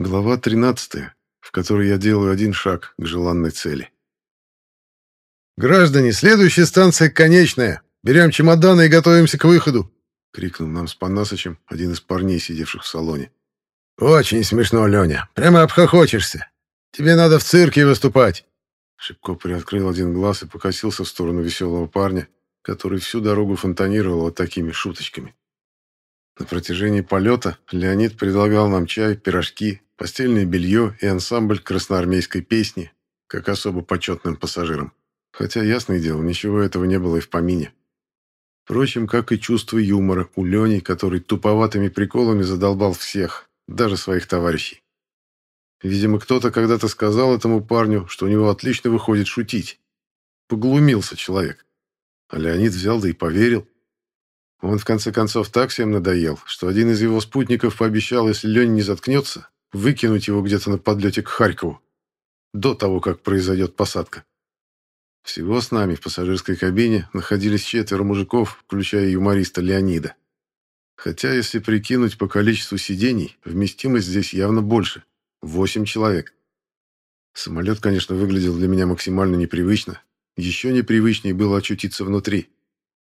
Глава 13, в которой я делаю один шаг к желанной цели. «Граждане, следующая станция конечная. Берем чемоданы и готовимся к выходу!» — крикнул нам с Панасычем один из парней, сидевших в салоне. «Очень смешно, Леня. Прямо обхохочешься. Тебе надо в цирке выступать!» Шипко приоткрыл один глаз и покосился в сторону веселого парня, который всю дорогу фонтанировал вот такими шуточками. На протяжении полета Леонид предлагал нам чай, пирожки, постельное белье и ансамбль красноармейской песни, как особо почетным пассажирам. Хотя, ясное дело, ничего этого не было и в помине. Впрочем, как и чувство юмора у Лени, который туповатыми приколами задолбал всех, даже своих товарищей. Видимо, кто-то когда-то сказал этому парню, что у него отлично выходит шутить. Поглумился человек. А Леонид взял да и поверил. Он, в конце концов, так всем надоел, что один из его спутников пообещал, если Леня не заткнется, выкинуть его где-то на подлете к Харькову, до того, как произойдет посадка. Всего с нами в пассажирской кабине находились четверо мужиков, включая юмориста Леонида. Хотя, если прикинуть по количеству сидений, вместимость здесь явно больше – восемь человек. Самолет, конечно, выглядел для меня максимально непривычно. Еще непривычнее было очутиться внутри –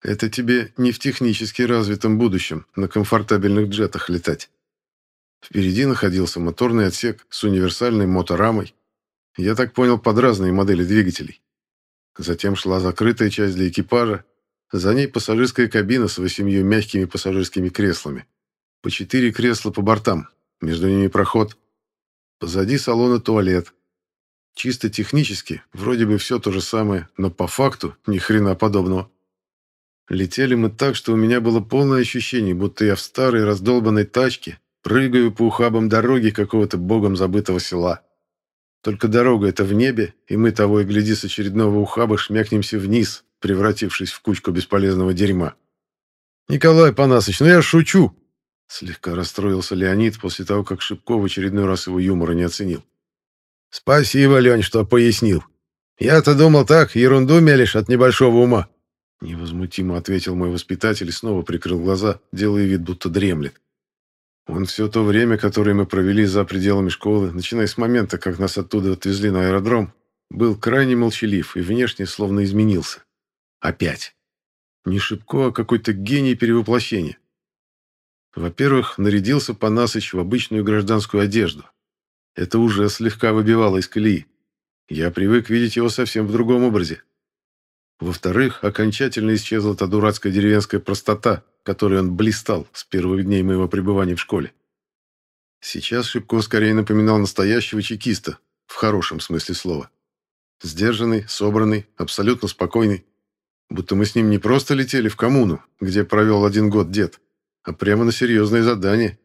это тебе не в технически развитом будущем на комфортабельных джетах летать. Впереди находился моторный отсек с универсальной моторамой. Я так понял, под разные модели двигателей. Затем шла закрытая часть для экипажа. За ней пассажирская кабина с восемью мягкими пассажирскими креслами. По четыре кресла по бортам, между ними проход. Позади салона туалет. Чисто технически, вроде бы все то же самое, но по факту ни хрена подобного. Летели мы так, что у меня было полное ощущение, будто я в старой раздолбанной тачке прыгаю по ухабам дороги какого-то богом забытого села. Только дорога эта в небе, и мы того и гляди с очередного ухаба шмякнемся вниз, превратившись в кучку бесполезного дерьма. «Николай Панасович, ну я шучу!» Слегка расстроился Леонид после того, как Шипко в очередной раз его юмора не оценил. «Спасибо, Лень, что пояснил. Я-то думал так, ерунду мелешь от небольшого ума. Невозмутимо ответил мой воспитатель и снова прикрыл глаза, делая вид, будто дремлет. Он все то время, которое мы провели за пределами школы, начиная с момента, как нас оттуда отвезли на аэродром, был крайне молчалив и внешне словно изменился. Опять. Не Шибко, а какой-то гений перевоплощения. Во-первых, нарядился Панасыч в обычную гражданскую одежду. Это уже слегка выбивало из колеи. Я привык видеть его совсем в другом образе. Во-вторых, окончательно исчезла та дурацкая деревенская простота, которой он блистал с первых дней моего пребывания в школе. Сейчас Шибко скорее напоминал настоящего чекиста, в хорошем смысле слова. Сдержанный, собранный, абсолютно спокойный. Будто мы с ним не просто летели в коммуну, где провел один год дед, а прямо на серьезное задание.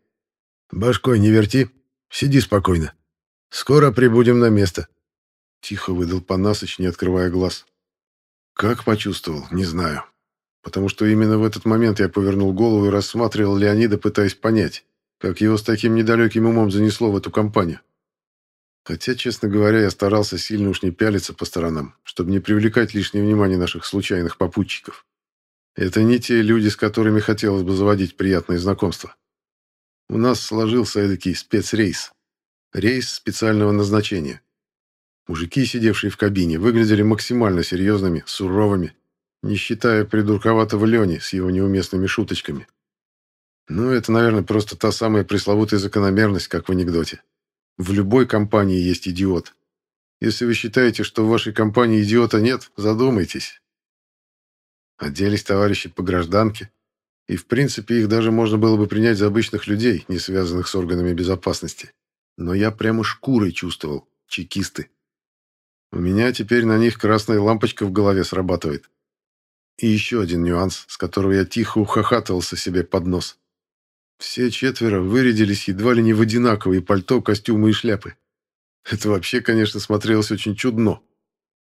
«Башкой не верти, сиди спокойно. Скоро прибудем на место», — тихо выдал Панасыч, не открывая глаз. Как почувствовал, не знаю. Потому что именно в этот момент я повернул голову и рассматривал Леонида, пытаясь понять, как его с таким недалеким умом занесло в эту компанию. Хотя, честно говоря, я старался сильно уж не пялиться по сторонам, чтобы не привлекать лишнее внимание наших случайных попутчиков. Это не те люди, с которыми хотелось бы заводить приятные знакомства. У нас сложился эдакий спецрейс. Рейс специального назначения. Мужики, сидевшие в кабине, выглядели максимально серьезными, суровыми, не считая придурковатого Лени с его неуместными шуточками. Ну, это, наверное, просто та самая пресловутая закономерность, как в анекдоте. В любой компании есть идиот. Если вы считаете, что в вашей компании идиота нет, задумайтесь. Оделись товарищи по гражданке, и, в принципе, их даже можно было бы принять за обычных людей, не связанных с органами безопасности. Но я прямо шкурой чувствовал. Чекисты. У меня теперь на них красная лампочка в голове срабатывает. И еще один нюанс, с которого я тихо ухахатывался себе под нос. Все четверо вырядились едва ли не в одинаковые пальто, костюмы и шляпы. Это вообще, конечно, смотрелось очень чудно.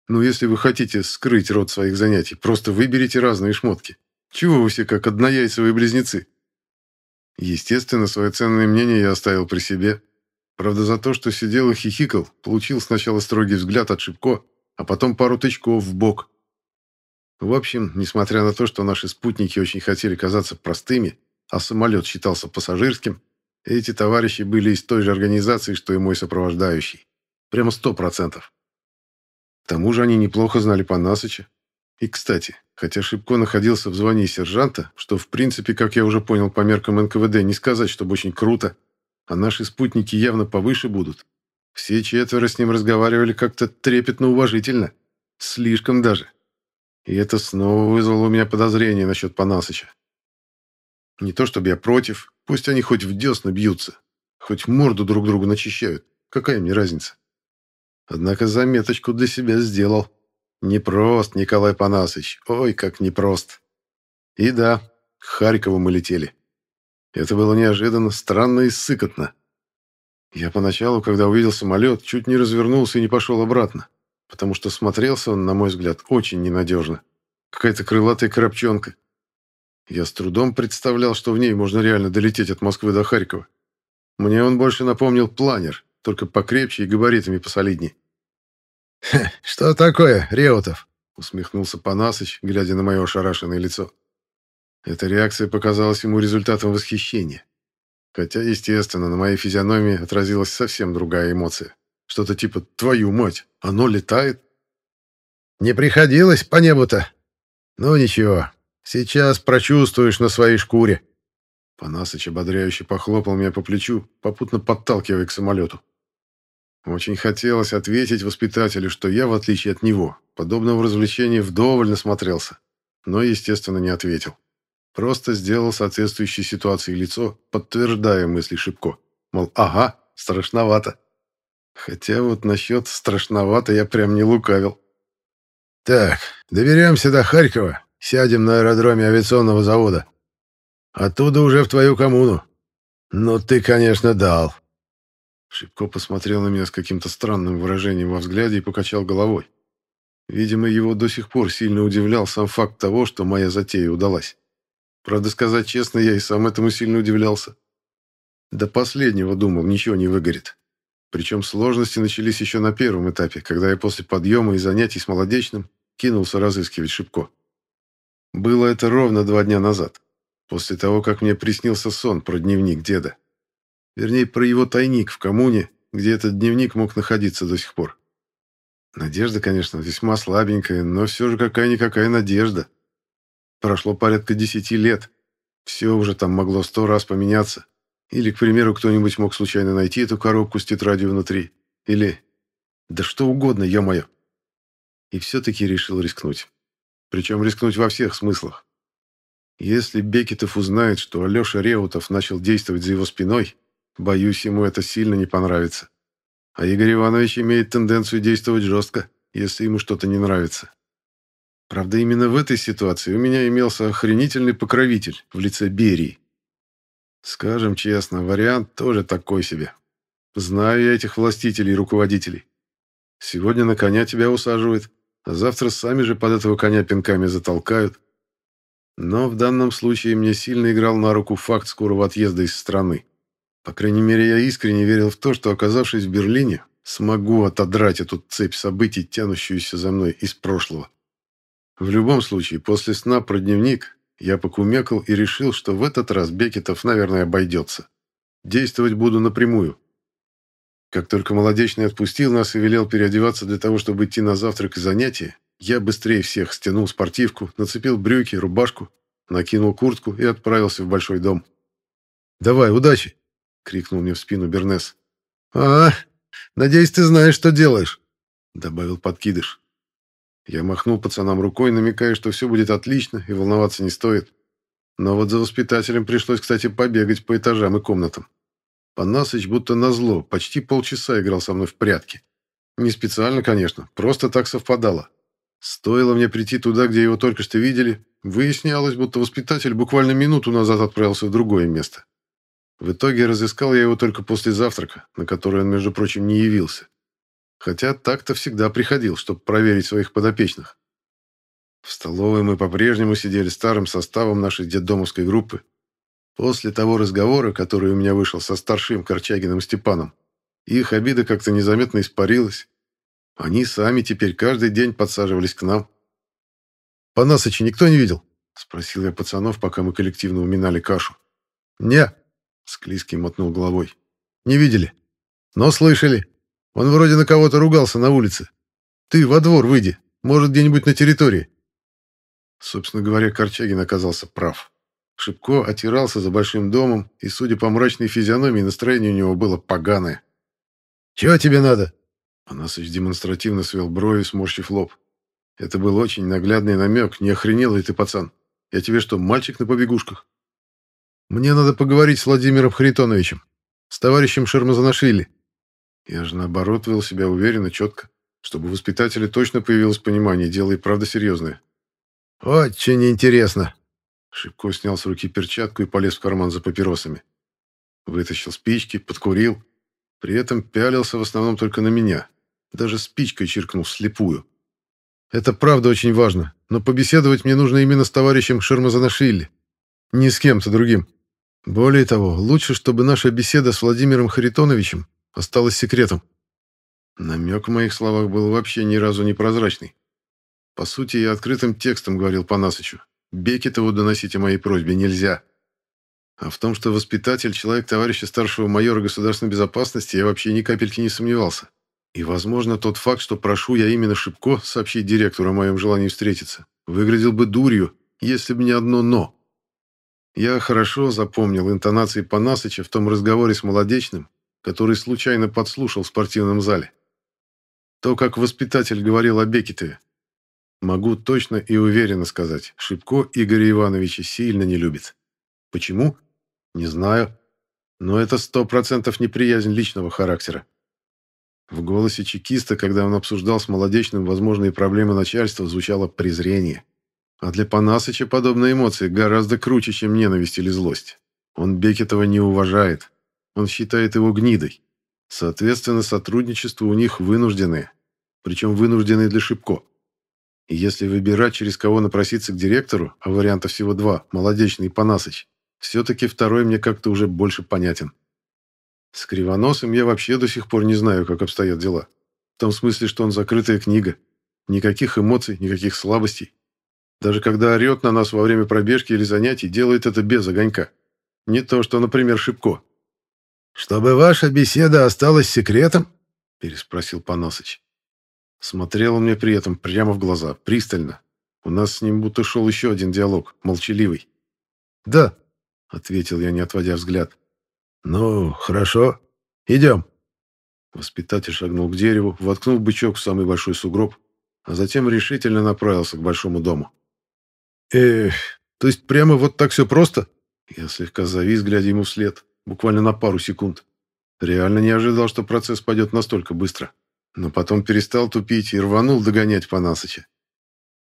Но если вы хотите скрыть род своих занятий, просто выберите разные шмотки. Чего вы все как однояйцевые близнецы? Естественно, свое ценное мнение я оставил при себе, Правда, за то, что сидел и хихикал, получил сначала строгий взгляд от Шибко, а потом пару тычков в бок. В общем, несмотря на то, что наши спутники очень хотели казаться простыми, а самолет считался пассажирским, Эти товарищи были из той же организации, что и мой сопровождающий. Прямо сто процентов. К тому же они неплохо знали Панасыча. И, кстати, хотя Шибко находился в звании сержанта, что, в принципе, как я уже понял, по меркам НКВД не сказать, чтобы очень круто, а наши спутники явно повыше будут, все четверо с ним разговаривали как-то трепетно-уважительно. Слишком даже. И это снова вызвало у меня подозрение насчет Панасыча. Не то чтобы я против, пусть они хоть в десна бьются, хоть морду друг другу начищают, какая мне разница. Однако заметочку для себя сделал. Непрост, Николай Панасыч, ой, как непрост. И да, к Харькову мы летели. Это было неожиданно, странно и сыкотно. Я поначалу, когда увидел самолет, чуть не развернулся и не пошел обратно, потому что смотрелся он, на мой взгляд, очень ненадежно. Какая-то крылатая коробчонка. Я с трудом представлял, что в ней можно реально долететь от Москвы до Харькова. Мне он больше напомнил планер, только покрепче и габаритами посолидней. «Что такое, Реутов?» — усмехнулся Панасыч, глядя на мое ошарашенное лицо. Эта реакция показалась ему результатом восхищения. Хотя, естественно, на моей физиономии отразилась совсем другая эмоция. Что-то типа «твою мать, оно летает?» «Не приходилось по небу-то? Ну ничего, сейчас прочувствуешь на своей шкуре». Панасыч ободряюще похлопал меня по плечу, попутно подталкивая к самолету. Очень хотелось ответить воспитателю, что я, в отличие от него, подобного развлечения вдоволь насмотрелся, но, естественно, не ответил. Просто сделал соответствующей ситуации лицо, подтверждая мысли Шибко. Мол, ага, страшновато. Хотя вот насчет страшновато я прям не лукавил. Так, доберемся до Харькова, сядем на аэродроме авиационного завода. Оттуда уже в твою коммуну. Ну ты, конечно, дал. Шибко посмотрел на меня с каким-то странным выражением во взгляде и покачал головой. Видимо, его до сих пор сильно удивлял сам факт того, что моя затея удалась. Правда, сказать честно, я и сам этому сильно удивлялся. До последнего думал, ничего не выгорит. Причем сложности начались еще на первом этапе, когда я после подъема и занятий с молодечным кинулся разыскивать Шибко. Было это ровно два дня назад, после того, как мне приснился сон про дневник деда. Вернее, про его тайник в коммуне, где этот дневник мог находиться до сих пор. Надежда, конечно, весьма слабенькая, но все же какая-никакая надежда. Прошло порядка десяти лет. Все уже там могло сто раз поменяться. Или, к примеру, кто-нибудь мог случайно найти эту коробку с тетрадью внутри. Или... Да что угодно, ё-моё. И все-таки решил рискнуть. Причем рискнуть во всех смыслах. Если Бекетов узнает, что Алеша Реутов начал действовать за его спиной, боюсь, ему это сильно не понравится. А Игорь Иванович имеет тенденцию действовать жестко, если ему что-то не нравится. Правда, именно в этой ситуации у меня имелся охренительный покровитель в лице Берии. Скажем честно, вариант тоже такой себе. Знаю я этих властителей и руководителей. Сегодня на коня тебя усаживают, а завтра сами же под этого коня пинками затолкают. Но в данном случае мне сильно играл на руку факт скорого отъезда из страны. По крайней мере, я искренне верил в то, что, оказавшись в Берлине, смогу отодрать эту цепь событий, тянущуюся за мной из прошлого. В любом случае, после сна про дневник я покумекал и решил, что в этот раз Бекетов, наверное, обойдется. Действовать буду напрямую. Как только молодечный отпустил нас и велел переодеваться для того, чтобы идти на завтрак и занятия, я быстрее всех стянул спортивку, нацепил брюки, рубашку, накинул куртку и отправился в большой дом. «Давай, удачи!» — крикнул мне в спину Бернес. «А, надеюсь, ты знаешь, что делаешь», — добавил подкидыш. Я махнул пацанам рукой, намекая, что все будет отлично и волноваться не стоит. Но вот за воспитателем пришлось, кстати, побегать по этажам и комнатам. Панасыч будто назло, почти полчаса играл со мной в прятки. Не специально, конечно, просто так совпадало. Стоило мне прийти туда, где его только что видели, выяснялось, будто воспитатель буквально минуту назад отправился в другое место. В итоге разыскал я его только после завтрака, на который он, между прочим, не явился. Хотя так-то всегда приходил, чтобы проверить своих подопечных. В столовой мы по-прежнему сидели старым составом нашей детдомовской группы. После того разговора, который у меня вышел со старшим Корчагиным Степаном, их обида как-то незаметно испарилась. Они сами теперь каждый день подсаживались к нам. «Панасыча никто не видел?» — спросил я пацанов, пока мы коллективно уминали кашу. «Не», Склизкий мотнул головой. «Не видели. Но слышали. Он вроде на кого-то ругался на улице. Ты во двор выйди. Может, где-нибудь на территории». Собственно говоря, Корчагин оказался прав. Шипко отирался за большим домом, и, судя по мрачной физиономии, настроение у него было поганое. «Чего тебе надо?» Панасыч демонстративно свел брови, сморщив лоб. Это был очень наглядный намек. Не охренел ли ты, пацан? Я тебе что, мальчик на побегушках? Мне надо поговорить с Владимиром Харитоновичем, с товарищем Шермазанашвили. Я же, наоборот, вел себя уверенно, четко, чтобы у воспитателя точно появилось понимание, дело и правда серьезное. «Очень интересно». Шибко снял с руки перчатку и полез в карман за папиросами. Вытащил спички, подкурил. При этом пялился в основном только на меня. Даже спичкой чиркнул слепую. Это правда очень важно, но побеседовать мне нужно именно с товарищем Шермазанашвили. Не с кем-то другим. Более того, лучше, чтобы наша беседа с Владимиром Харитоновичем осталась секретом. Намек в моих словах был вообще ни разу не прозрачный. По сути, я открытым текстом говорил Панасычу. Бекетову доносить о моей просьбе нельзя. А в том, что воспитатель, человек товарища старшего майора государственной безопасности, я вообще ни капельки не сомневался. И, возможно, тот факт, что прошу я именно Шибко сообщить директору о моем желании встретиться, выглядел бы дурью, если бы не одно «но». Я хорошо запомнил интонации Панасыча в том разговоре с Молодечным, который случайно подслушал в спортивном зале. То, как воспитатель говорил о Бекетове. Могу точно и уверенно сказать, Шибко Игоря Ивановича сильно не любит. Почему? Не знаю. Но это сто процентов неприязнь личного характера. В голосе чекиста, когда он обсуждал с Молодечным возможные проблемы начальства, звучало презрение. А для Панасыча подобные эмоции гораздо круче, чем ненависть или злость. Он Бекетова не уважает. Он считает его гнидой. Соответственно, сотрудничество у них вынужденное. Причем вынужденное для Шибко. И если выбирать, через кого напроситься к директору, а вариантов всего два, Молодечный и Панасыч, все-таки второй мне как-то уже больше понятен. С Кривоносом я вообще до сих пор не знаю, как обстоят дела. В том смысле, что он закрытая книга. Никаких эмоций, никаких слабостей. Даже когда орет на нас во время пробежки или занятий, делает это без огонька. Не то, что, например, Шибко. «Чтобы ваша беседа осталась секретом?» – переспросил Панасыч. Смотрел он мне при этом прямо в глаза, пристально. У нас с ним будто шел еще один диалог, молчаливый. «Да», — ответил я, не отводя взгляд. «Ну, хорошо. Идем». Воспитатель шагнул к дереву, воткнул бычок в самый большой сугроб, а затем решительно направился к большому дому. «Эх, то есть прямо вот так все просто?» Я слегка завис, глядя ему вслед, буквально на пару секунд. Реально не ожидал, что процесс пойдет настолько быстро. Но потом перестал тупить и рванул догонять Панасыча.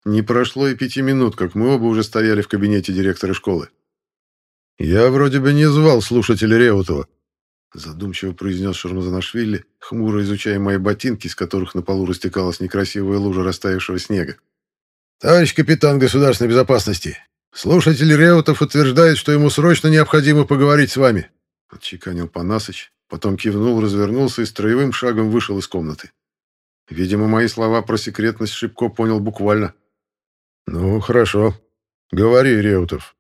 Не прошло и пяти минут, как мы оба уже стояли в кабинете директора школы. «Я вроде бы не звал слушателя Реутова», — задумчиво произнес Шармазанашвили, хмуро изучая мои ботинки, из которых на полу растекалась некрасивая лужа растаявшего снега. «Товарищ капитан государственной безопасности, слушатель Реутов утверждает, что ему срочно необходимо поговорить с вами», — отчеканил Панасыч, потом кивнул, развернулся и строевым шагом вышел из комнаты. Видимо, мои слова про секретность Шибко понял буквально. «Ну, хорошо. Говори, Реутов»,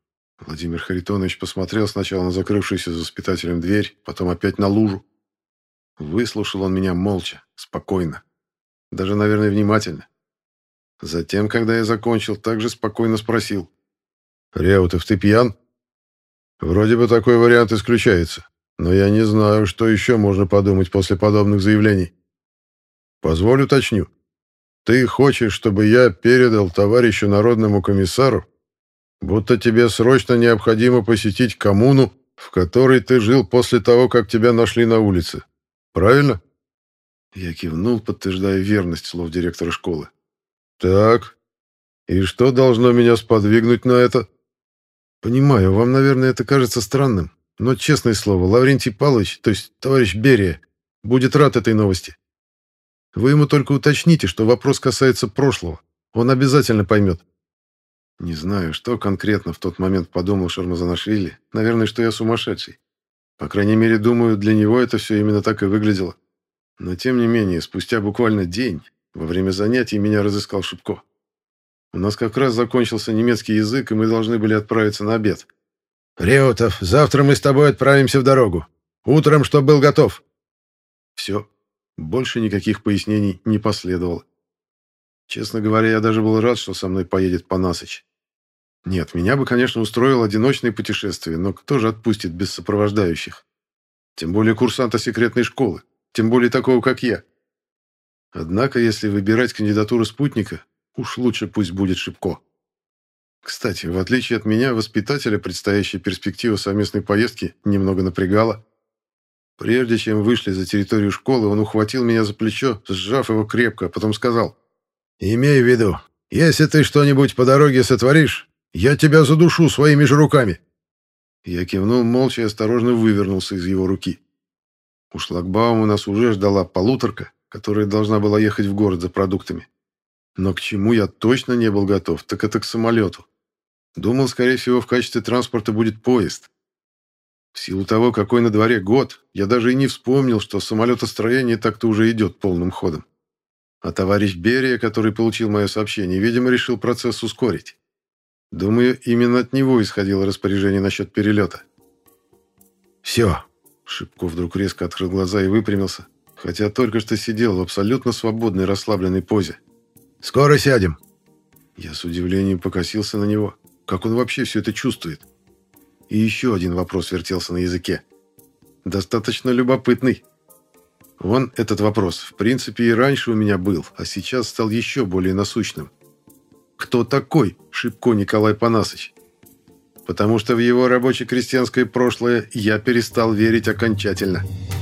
Владимир Харитонович посмотрел сначала на закрывшуюся за воспитателем дверь, потом опять на лужу. Выслушал он меня молча, спокойно. Даже, наверное, внимательно. Затем, когда я закончил, также спокойно спросил. «Реутов, ты пьян?» «Вроде бы такой вариант исключается, но я не знаю, что еще можно подумать после подобных заявлений. Позволь уточню. Ты хочешь, чтобы я передал товарищу народному комиссару Будто тебе срочно необходимо посетить коммуну, в которой ты жил после того, как тебя нашли на улице. Правильно? Я кивнул, подтверждая верность слов директора школы. Так. И что должно меня сподвигнуть на это? Понимаю, вам, наверное, это кажется странным, но, честное слово, Лаврентий Павлович, то есть товарищ Берия, будет рад этой новости. Вы ему только уточните, что вопрос касается прошлого. Он обязательно поймет. Не знаю, что конкретно в тот момент подумал Шармазанашвили. Наверное, что я сумасшедший. По крайней мере, думаю, для него это все именно так и выглядело. Но тем не менее, спустя буквально день, во время занятий меня разыскал Шибко. У нас как раз закончился немецкий язык, и мы должны были отправиться на обед. «Реутов, завтра мы с тобой отправимся в дорогу. Утром, чтоб был готов». Все. Больше никаких пояснений не последовало. Честно говоря, я даже был рад, что со мной поедет Панасыч. Нет, меня бы, конечно, устроило одиночное путешествие, но кто же отпустит без сопровождающих? Тем более курсанта секретной школы, тем более такого, как я. Однако, если выбирать кандидатуру спутника, уж лучше пусть будет Шипко. Кстати, в отличие от меня, воспитателя предстоящая перспектива совместной поездки немного напрягала. Прежде чем вышли за территорию школы, он ухватил меня за плечо, сжав его крепко, а потом сказал. «Имей в виду, если ты что-нибудь по дороге сотворишь, я тебя задушу своими же руками». Я кивнул молча и осторожно вывернулся из его руки. У шлагбаума нас уже ждала полуторка, которая должна была ехать в город за продуктами. Но к чему я точно не был готов, так это к самолету. Думал, скорее всего, в качестве транспорта будет поезд. В силу того, какой на дворе год, я даже и не вспомнил, что самолетостроение так-то уже идет полным ходом. А товарищ Берия, который получил мое сообщение, видимо, решил процесс ускорить. Думаю, именно от него исходило распоряжение насчет перелета. «Все!» Шипко вдруг резко открыл глаза и выпрямился, хотя только что сидел в абсолютно свободной расслабленной позе. «Скоро сядем!» Я с удивлением покосился на него. Как он вообще все это чувствует? И еще один вопрос вертелся на языке. Достаточно любопытный. Вон этот вопрос, в принципе, и раньше у меня был, а сейчас стал еще более насущным. Кто такой Шипко Николай Панасыч? Потому что в его рабоче-крестьянское прошлое я перестал верить окончательно. «Окончательно».